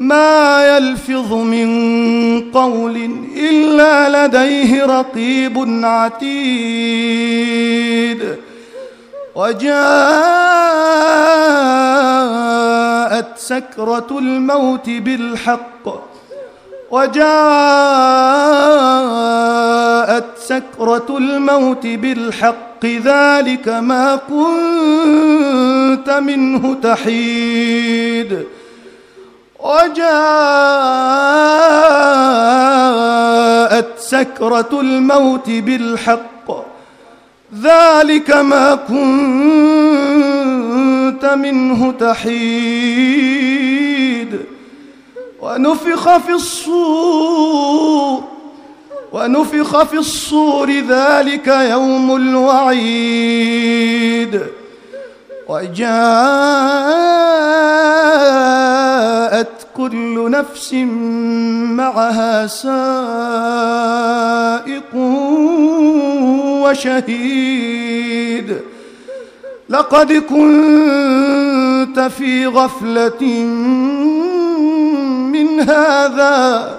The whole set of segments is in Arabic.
ما يلفظ من قول إلا لديه رقيب عتيد. وجاءت سكرة الموت بالحق. وجاءت سكرة الموت بالحق. ذلك ما كنت منه تحيد. وجاءت سكرة الموت بالحق. ذلك ما كنت منه تحيد. ونفخ في الصور ونفخ في الصور ذلك يوم الوعيد. وجاءت كل نفس معها سائق وشهيد. لقد كنت في غفلة من هذا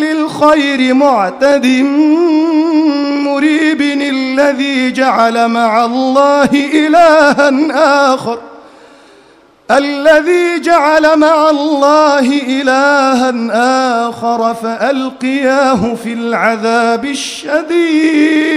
للخير معتد مريب الذي جعل مع الله إلها آخر. الذي جعل مع الله إلها آخر فألقياه في العذاب الشديد.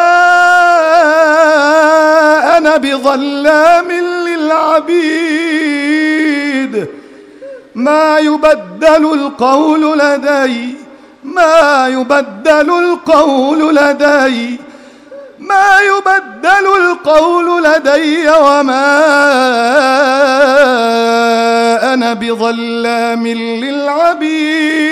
أنا بظلام للعبيد. ما يبدل القول لدي ما يبدل القول لدي ما يبدل القول لدي وما أنا بظلام للعبيد.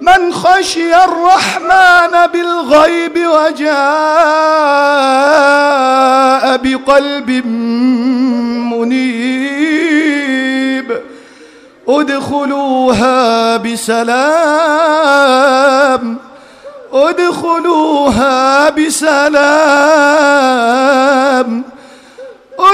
من خشي الرحمن بالغيب وجاء بقلب منيب ادخلوها بسلام ادخلوها بسلام.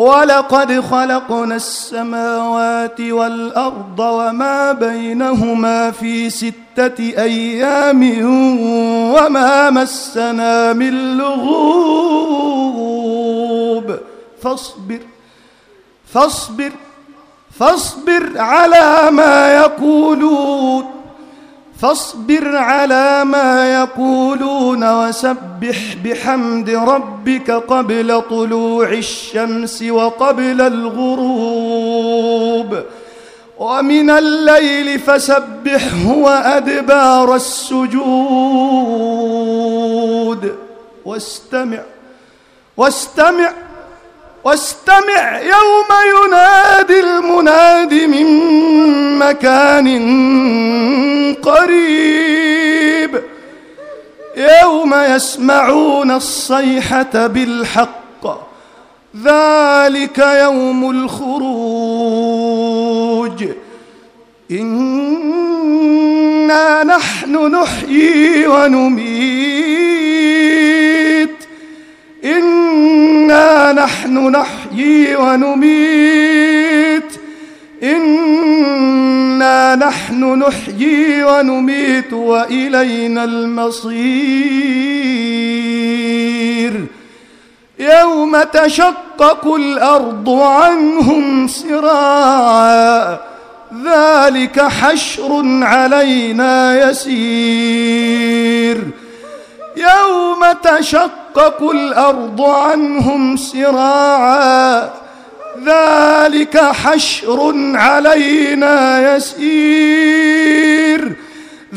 ولقد خلقنا السماوات والأرض وما بينهما في ستة أيام وما مسنا من لغوب. فاصبر فاصبر فاصبر على ما يقولون. فاصبر على ما يقولون وسبح بحمد ربك قبل طلوع الشمس وقبل الغروب. ومن الليل فسبحه وأدبار السجود. واستمع واستمع واستمع يوم ينادي المناد من مكان قريب. يوم يسمعون الصيحة بالحق ذلك يوم الخروج. إنا نحن نحيي ونميت. إنا نحن نحيي ونميت. إنا نحن نحيي ونميت وإلينا المصير. يوم تشقق الأرض عنهم سراعا ذلك حشر علينا يسير. يوم تشقق الأرض عنهم سراعا ذلك حشر علينا يسير.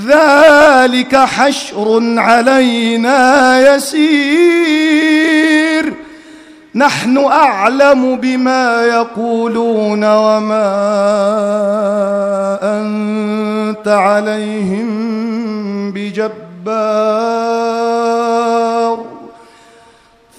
ذلك حشر علينا يسير. نحن أعلم بما يقولون وما أنت عليهم بجبار.